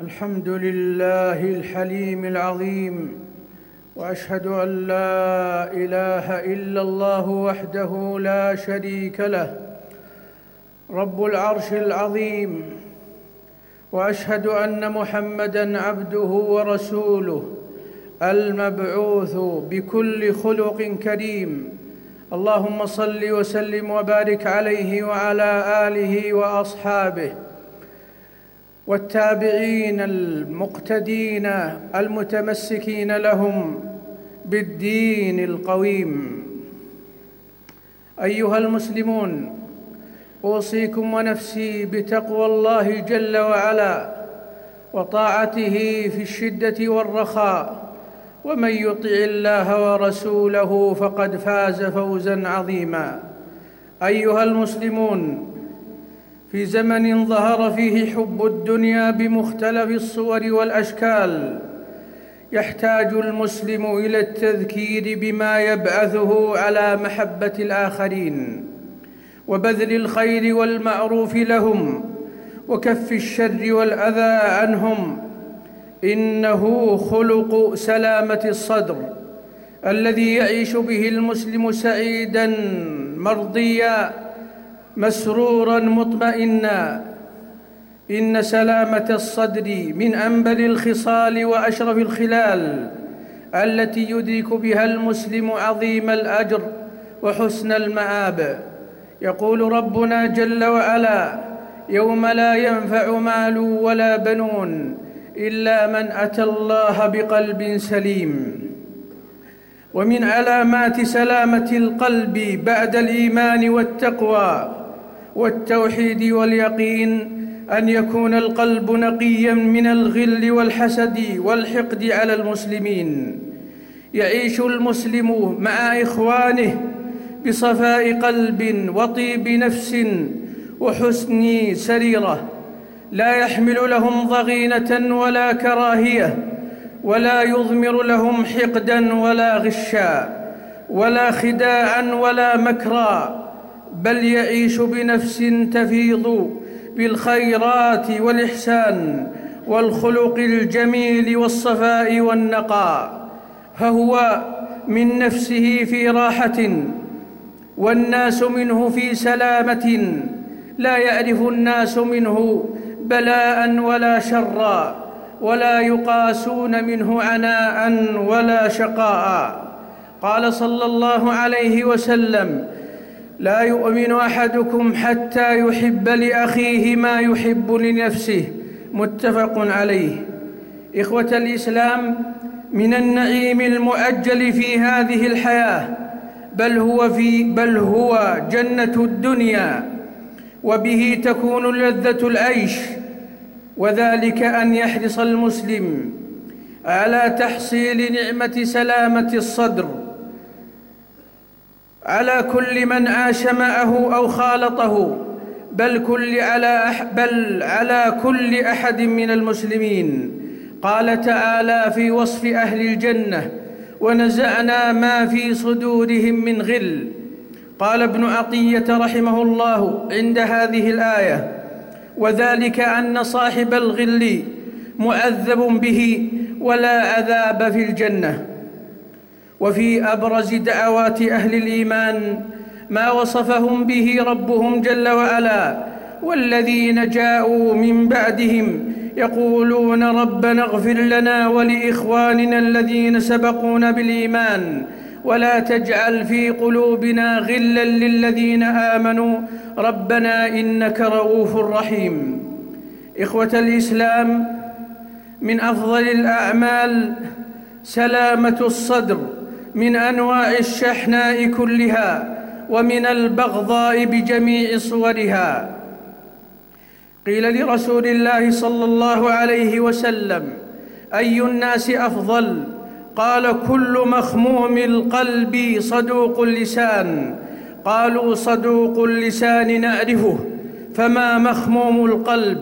الحمد لله الحليم العظيم وأشهد أن لا إله إلا الله وحده لا شريك له رب العرش العظيم وأشهد أن محمدا عبده ورسوله المبعوث بكل خلق كريم. اللهم صل وسلم وبارك عليه وعلى آله وأصحابه. والتابعين المقتدين المتمسكين لهم بالدين القويم. أيها المسلمون أوصيكم ونفسي بتقوى الله جل وعلا وطاعته في الشدة والرخاء. ومن يطع الله ورسوله فقد فاز فوزا عظيما. أيها المسلمون في زمن ظهر فيه حب الدنيا بمختلف الصور والأشكال يحتاج المسلم إلى التذكير بما يبعثه على محبة الآخرين وبذل الخير والمعروف لهم وكف الشر والأذى عنهم. إنه خلق سلامة الصدر الذي يعيش به المسلم سعيدا مرضيا. مسرورا مطمئنا إن سلامة الصدر من أنبل الخصال وأشرف الخلال التي يدرك بها المسلم عظيم الأجر وحسن المآب. يقول ربنا جل وعلا يوم لا ينفع مال ولا بنون إلا من أتى الله بقلب سليم. ومن علامات سلامة القلب بعد الإيمان والتقوى والتوحيد واليقين أن يكون القلب نقيا من الغل والحسد والحقد على المسلمين. يعيش المسلم مع إخوانه بصفاء قلب وطيب نفس وحسن سريرة. لا يحمل لهم ضغينة ولا كراهية ولا يضمر لهم حقدا ولا غشا ولا خداعا ولا مكرا بل يعيش بنفس تفيض بالخيرات والإحسان والخلق الجميل والصفاء والنقاء فهو من نفسه في راحة والناس منه في سلامة لا يعرف الناس منه بلاء ولا شرا ولا يقاسون منه عناء ولا شقاء. قال صلى الله عليه وسلم لا يؤمن أحدكم حتى يحب لأخيه ما يحب لنفسه متفق عليه. إخوة الإسلام من النعيم المؤجل في هذه الحياة بل هو في بل هو جنة الدنيا وبه تكون لذة العيش وذلك أن يحرص المسلم على تحصيل نعمة سلامة الصدر على كل من عاش معه أو خالطه بل كل على بل على كل أحد من المسلمين. قال تعالى في وصف أهل الجنة ونزعنا ما في صدورهم من غل قال ابن عطية رحمه الله عند هذه الآية وذلك أن صاحب الغل معذب به ولا عذاب في الجنة وفي أبرز دعوات أهل الإيمان ما وصفهم به ربهم جل وعلا والذين جاءوا من بعدهم يقولون ربنا اغفر لنا ولإخواننا الذين سبقونا بالإيمان ولا تجعل في قلوبنا غلا للذين آمنوا ربنا إنك رؤوف رحيم. إخوة الإسلام من أفضل الأعمال سلامة الصدر. من أنواع الشحناء كلها ومن البغضاء بجميع صورها. قيل لرسول الله صلى الله عليه وسلم أي الناس أفضل؟ قال كل مخموم القلب صدوق اللسان. قالوا صدوق اللسان نعرفه فما مخموم القلب؟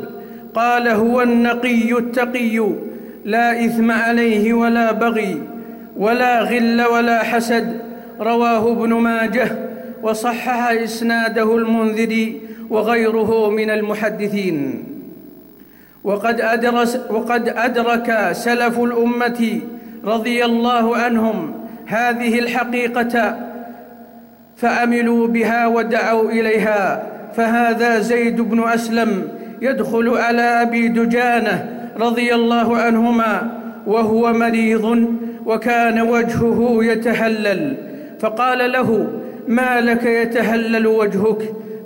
قال هو النقي التقي لا إثم عليه ولا بغي. ولا غل ولا حسد. رواه ابن ماجه وصحح إسناده المنذري وغيره من المحدثين. وقد, أدرس وقد أدرك سلف الأمة رضي الله عنهم هذه الحقيقة فأملوا بها ودعوا إليها. فهذا زيد بن أسلم يدخل على أبي دجانة رضي الله عنهما وهو مريض وكان وجهه يتهلل. فقال له ما لك يتهلل وجهك؟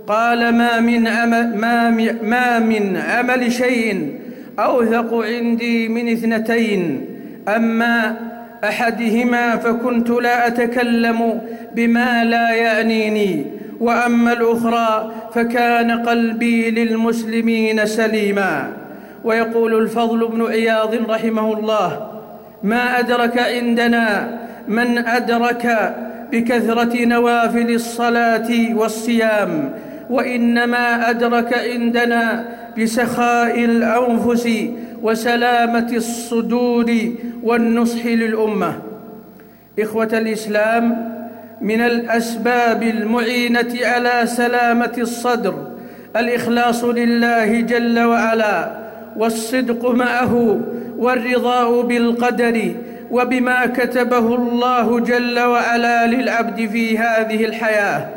قال ما من أمل, ما, ما من عمل شيء أوثق عندي من اثنتين. أما أحدهما فكنت لا أتكلم بما لا يعنيني وأما الأخرى فكان قلبي للمسلمين سليما. ويقول الفضل بن عياض رحمه الله ما أدرك عندنا من أدرك بكثرة نوافل الصلاة والصيام وإنما أدرك عندنا بسخاء الأنفس وسلامة الصدور والنصح للأمة. إخوة الإسلام من الأسباب المعينة على سلامة الصدر الإخلاص لله جل وعلا والصدق معه والرضاء بالقدر وبما كتبه الله جل وعلا للعبد في هذه الحياة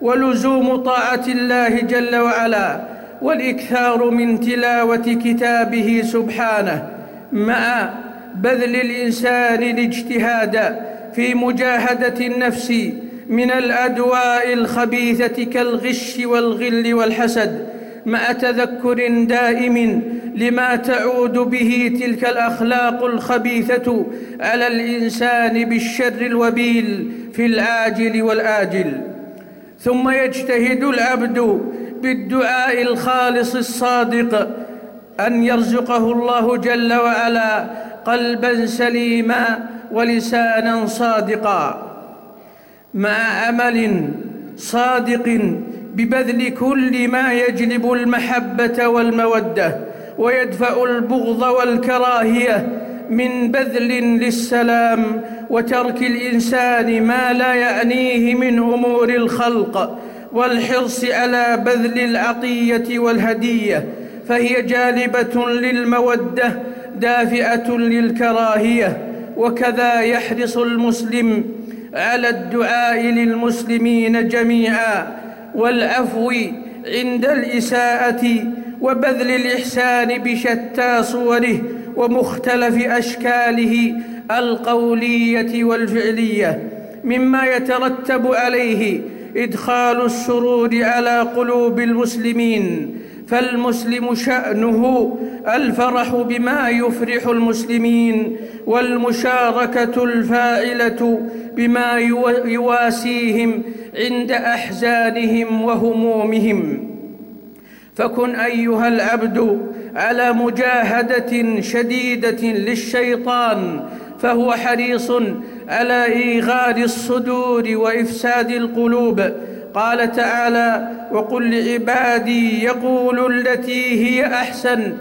ولزوم طاعة الله جل وعلا والإكثار من تلاوة كتابه سبحانه مع بذل الإنسان الاجتهاد في مجاهدة النفس من الأدواء الخبيثة كالغش والغل والحسد. مع تذكر دائم لما تعود به تلك الأخلاق الخبيثة على الإنسان بالشر الوبيل في العاجل والآجل. ثم يجتهد العبد بالدعاء الخالص الصادق أن يرزقه الله جل وعلا قلبا سليما ولسانا صادقا. مع عمل صادق ببذل كل ما يجلب المحبة والمودة ويدفع البغض والكراهية من بذل للسلام وترك الإنسان ما لا يعنيه من أمور الخلق والحرص على بذل العطية والهدية فهي جالبة للمودة دافئة للكراهية وكذا يحرص المسلم على الدعاء للمسلمين جميعا. والعفو عند الإساءة وبذل الإحسان بشتى صوره ومختلف أشكاله القولية والفعلية مما يترتب عليه إدخال السرور على قلوب المسلمين فالمسلم شأنه الفرح بما يفرح المسلمين والمشاركة الفاعله بما يواسيهم عند أحزانهم وهمومهم. فكن أيها العبد على مجاهدة شديدة للشيطان فهو حريص على ايغاد الصدور وإفساد القلوب. قال تعالى وقل لعبادي يقولوا التي هي أحسن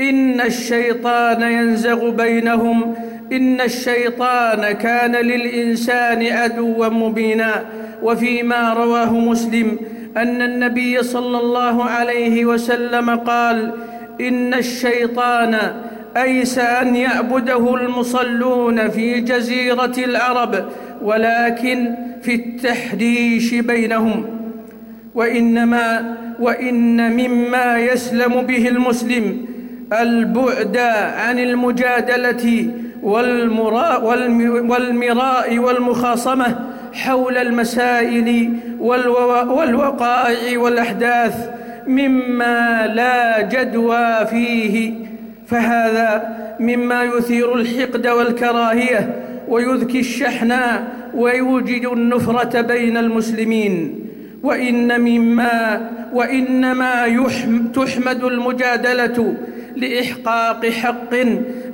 إن الشيطان ينزغ بينهم إن الشيطان كان للإنسان عدوا مبينا وفيما رواه مسلم أن النبي صلى الله عليه وسلم قال إن الشيطان أيس أن يعبده المصلون في جزيرة العرب ولكن في التحريش بينهم. وإنما وإن مما يسلم به المسلم البعد عن المجادلة والمراء والمراء والمخاصمة حول المسائل والوقائع والأحداث مما لا جدوى فيه. فهذا مما يثير الحقد والكراهية ويذكي الشحناء ويوجد النفرة بين المسلمين. وإن مما وإنما يحم تحمد المجادلة لإحقاق حق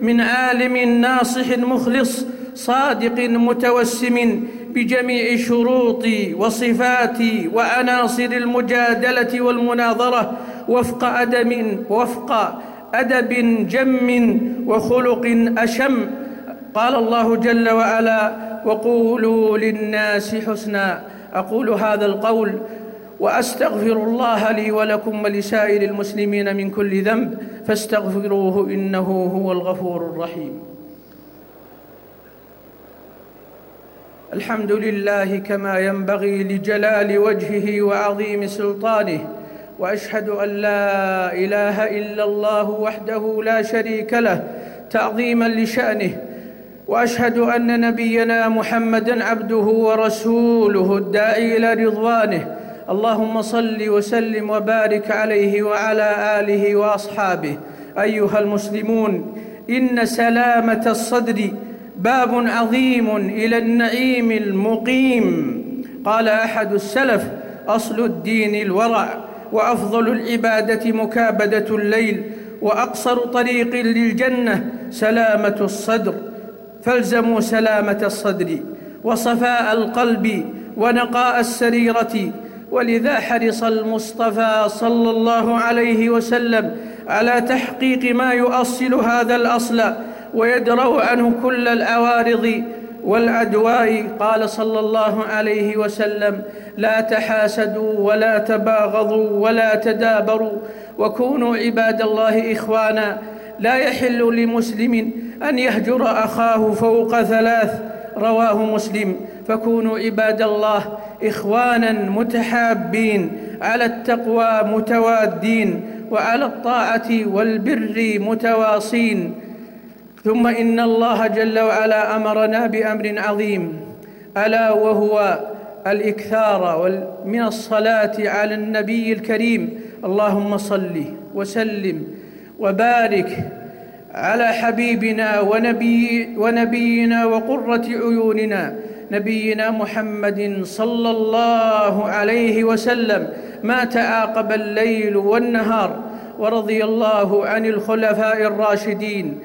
من عالم ناصح مخلص صادق متوسم بجميع شروط وصفات وعناصر المجادلة والمناظرة وفق ادب وفق أدب جم وخلق أشم. قال الله جل وعلا وقولوا للناس حسنا أقول هذا القول وأستغفر الله لي ولكم ولسائر المسلمين من كل ذنب فاستغفروه إنه هو الغفور الرحيم. الحمد لله كما ينبغي لجلال وجهه وعظيم سلطانه وأشهد أن لا إله إلا الله وحده لا شريك له تعظيما لشأنه وأشهد أن نبينا محمدا عبده ورسوله الداعي إلى رضوانه. اللهم صل وسلم وبارك عليه وعلى آله وأصحابه. أيها المسلمون إن سلامة الصدر باب عظيم إلى النعيم المقيم. قال أحد السلف أصل الدين الورع. وأفضل العبادة مكابدة الليل وأقصر طريق للجنة سلامة الصدر. فالزموا سلامة الصدر وصفاء القلب ونقاء السريرة. ولذا حرص المصطفى صلى الله عليه وسلم على تحقيق ما يؤصل هذا الأصل ويدرأ عنه كل العوارض والعدواء قال صلى الله عليه وسلم لا تحاسدوا ولا تباغضوا ولا تدابروا وكونوا عباد الله إخوانا. لا يحل لمسلم أن يهجر أخاه فوق ثلاث رواه مسلم. فكونوا عباد الله إخوانا متحابين على التقوى متوادين وعلى الطاعة والبر متواصين. ثم إن الله جل وعلا أمرنا بأمر عظيم ألا وهو الإكثار من الصلاة على النبي الكريم. اللهم صل وسلم وبارك على حبيبنا ونبي ونبينا وقرة عيوننا نبينا محمد صلى الله عليه وسلم. ما تعاقب الليل والنهار ورضي الله عن الخلفاء الراشدين.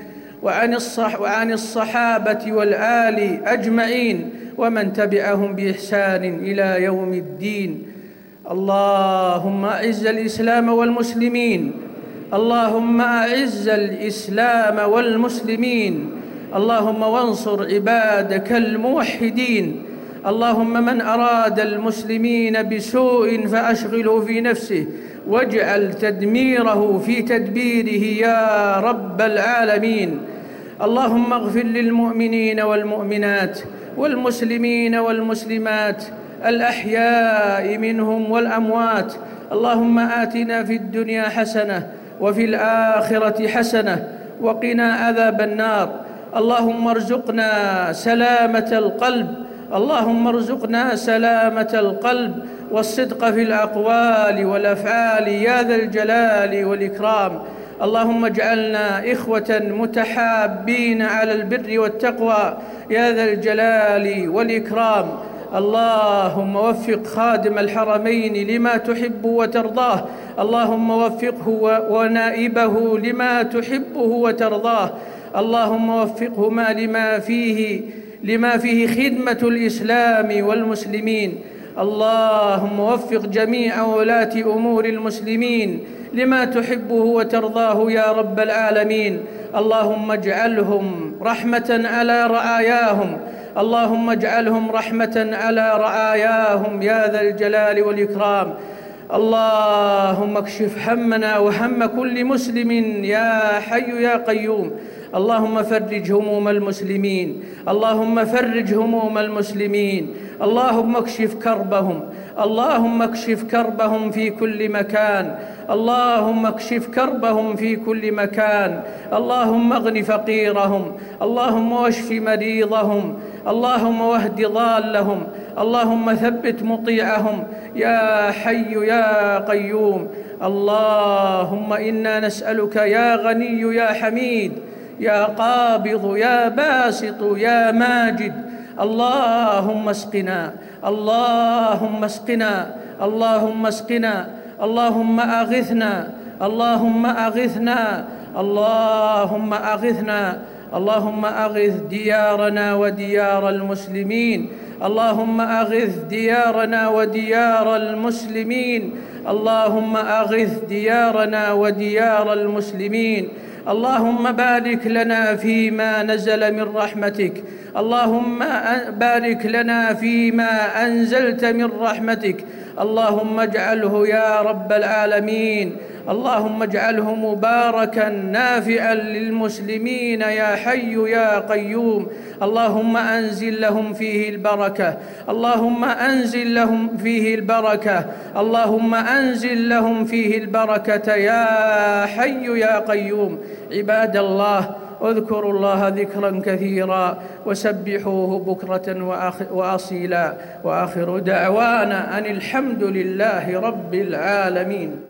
وعن, الصح وعن الصحابة والآل أجمعين ومن تبعهم بإحسان إلى يوم الدين. اللهم أعز الإسلام والمسلمين. اللهم أعز الإسلام والمسلمين. اللهم وانصر عبادك الموحدين. اللهم من أراد المسلمين بسوء فأشغله في نفسه. واجعل تدميره في تدبيره يا رب العالمين. اللهم اغفر للمؤمنين والمؤمنات والمسلمين والمسلمات الأحياء منهم والأموات. اللهم آتنا في الدنيا حسنة وفي الآخرة حسنة وقنا عذاب النار. اللهم ارزقنا سلامة القلب اللهم ارزقنا سلامة القلب والصدق في الأقوال والأفعال يا ذا الجلال والإكرام. اللهم اجعلنا إخوة متحابين على البر والتقوى يا ذا الجلال والإكرام. اللهم وفق خادم الحرمين لما تحب وترضاه. اللهم وفقه ونائبه لما تحبه وترضاه. اللهم وفقهما لما فيه لما فيه خدمة الإسلام والمسلمين. اللهم وفق جميع ولاة أمور المسلمين لما تحبه وترضاه يا رب العالمين. اللهم اجعلهم رحمة على رعاياهم. اللهم اجعلهم رحمة على رعاياهم يا ذا الجلال والإكرام. اللهم اكشف همنا وهم كل مسلم يا حي يا قيوم. اللهم فرج هموم المسلمين. اللهم فرج هموم المسلمين. اللهم اكشف كربهم. اللهم اكشف كربهم في كل مكان. اللهم اكشف كربهم في كل مكان. اللهم اغن فقيرهم. اللهم واشف مريضهم. اللهم واهد ضالهم. اللهم ثبت مطيعهم. يا حي يا قيوم. اللهم إنا نسألك يا غني يا حميد. يا قابض يا باسط يا ماجد. اللهم اسقنا اللهم اسقنا اللهم اسقنا اللهم أغثنا اللهم أغثنا اللهم أغثنا اللهم أغث ديارنا وديار المسلمين. اللهم أغث ديارنا وديار المسلمين. اللهم أغث ديارنا وديار المسلمين. اللهم بارك لنا فيما نزل من رحمتك. اللهم بارك لنا فيما أنزلت من رحمتك. اللهم اجعله يا رب العالمين. اللهم اجعله مباركا نافعا للمسلمين يا حي يا قيوم. اللهم أنزل لهم فيه البركة. اللهم أنزل لهم فيه البركة. اللهم أنزل لهم فيه البركة يا حي يا قيوم. عباد الله اذكروا الله ذكرا كثيرا وسبحوه بكرة وأصيلا. وآخر دعوانا أن الحمد لله رب العالمين.